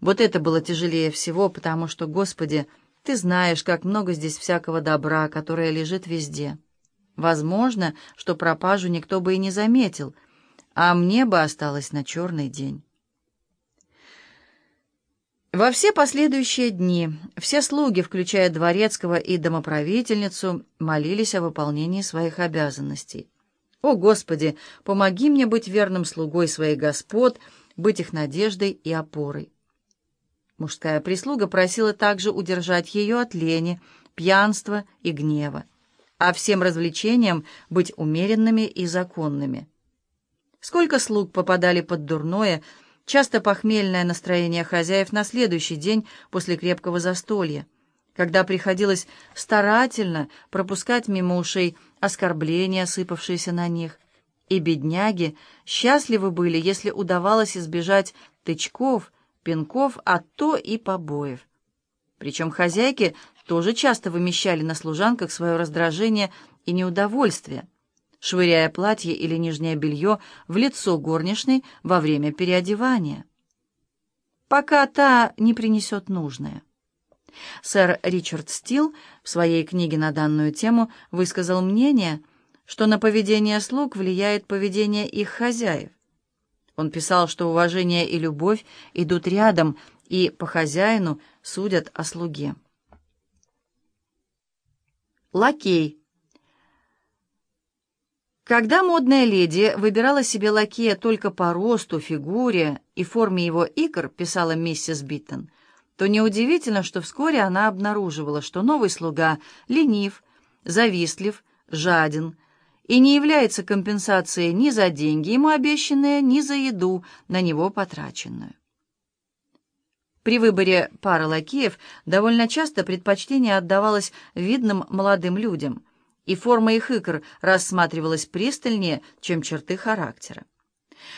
Вот это было тяжелее всего, потому что, Господи, Ты знаешь, как много здесь всякого добра, которое лежит везде. Возможно, что пропажу никто бы и не заметил, а мне бы осталось на черный день. Во все последующие дни все слуги, включая дворецкого и домоправительницу, молились о выполнении своих обязанностей. «О, Господи, помоги мне быть верным слугой своих господ, быть их надеждой и опорой». Мужская прислуга просила также удержать ее от лени, пьянства и гнева, а всем развлечениям быть умеренными и законными. Сколько слуг попадали под дурное, часто похмельное настроение хозяев на следующий день после крепкого застолья, когда приходилось старательно пропускать мимо ушей оскорбления, сыпавшиеся на них. И бедняги счастливы были, если удавалось избежать тычков, пинков, а то и побоев. Причем хозяйки тоже часто вымещали на служанках свое раздражение и неудовольствие швыряя платье или нижнее белье в лицо горничной во время переодевания, пока та не принесет нужное. Сэр Ричард Стил в своей книге на данную тему высказал мнение, что на поведение слуг влияет поведение их хозяев. Он писал, что уважение и любовь идут рядом, и по хозяину судят о слуге. Лакей. Когда модная леди выбирала себе лакея только по росту, фигуре и форме его икр, писала миссис Биттон, то неудивительно, что вскоре она обнаруживала, что новый слуга ленив, завистлив, жаден и не является компенсацией ни за деньги ему обещанные, ни за еду, на него потраченную. При выборе пары лакеев довольно часто предпочтение отдавалось видным молодым людям – и форма их икр рассматривалась пристальнее, чем черты характера.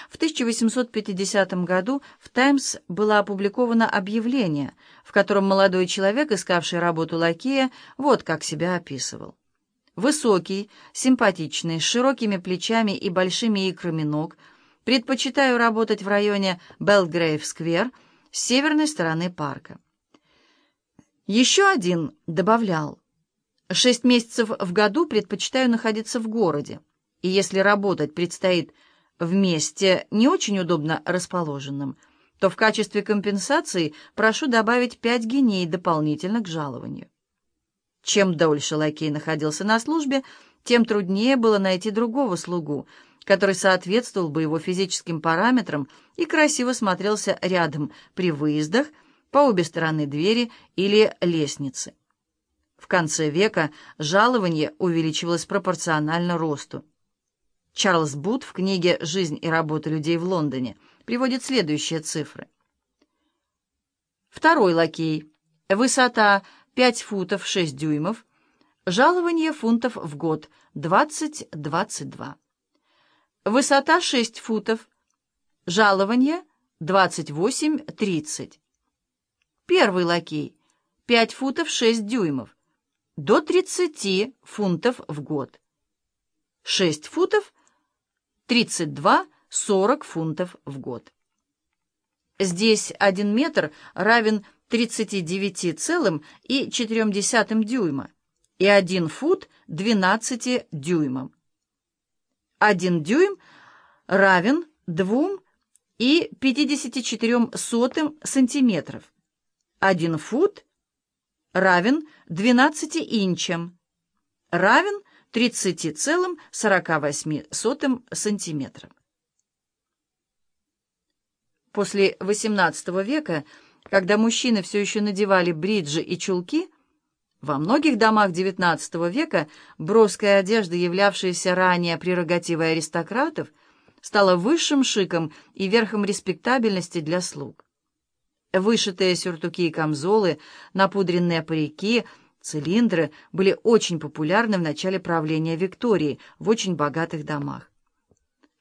В 1850 году в «Таймс» было опубликовано объявление, в котором молодой человек, искавший работу лакея, вот как себя описывал. Высокий, симпатичный, с широкими плечами и большими икрами ног, предпочитаю работать в районе Белгрейв-сквер с северной стороны парка. Еще один добавлял, Шесть месяцев в году предпочитаю находиться в городе, и если работать предстоит в месте не очень удобно расположенном, то в качестве компенсации прошу добавить пять геней дополнительно к жалованию. Чем дольше лакей находился на службе, тем труднее было найти другого слугу, который соответствовал бы его физическим параметрам и красиво смотрелся рядом при выездах, по обе стороны двери или лестницы. В конце века жалование увеличивалось пропорционально росту. Чарльз Бут в книге «Жизнь и работа людей в Лондоне» приводит следующие цифры. Второй лакей. Высота 5 футов 6 дюймов. Жалование фунтов в год 20-22. Высота 6 футов. Жалование 28-30. Первый лакей. 5 футов 6 дюймов до 30 фунтов в год. 6 футов – 32-40 фунтов в год. Здесь 1 метр равен 39,4 дюйма и 1 фут – 12 дюймам. 1 дюйм равен 2 и 54 сотым сантиметров. 1 фут равен 12 инчам, равен 30,48 сантиметрам. После XVIII века, когда мужчины все еще надевали бриджи и чулки, во многих домах XIX века броская одежда, являвшаяся ранее прерогативой аристократов, стала высшим шиком и верхом респектабельности для слуг. Вышитые сюртуки и камзолы, напудренные парики, цилиндры были очень популярны в начале правления Виктории в очень богатых домах.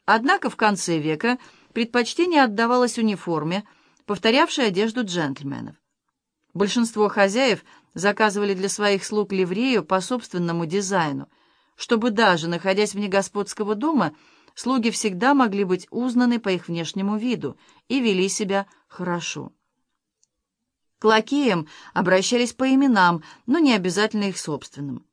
Однако в конце века предпочтение отдавалось униформе, повторявшей одежду джентльменов. Большинство хозяев заказывали для своих слуг ливрею по собственному дизайну, чтобы даже, находясь вне господского дома, слуги всегда могли быть узнаны по их внешнему виду и вели себя хорошо. К лакеям обращались по именам, но не обязательно их собственным.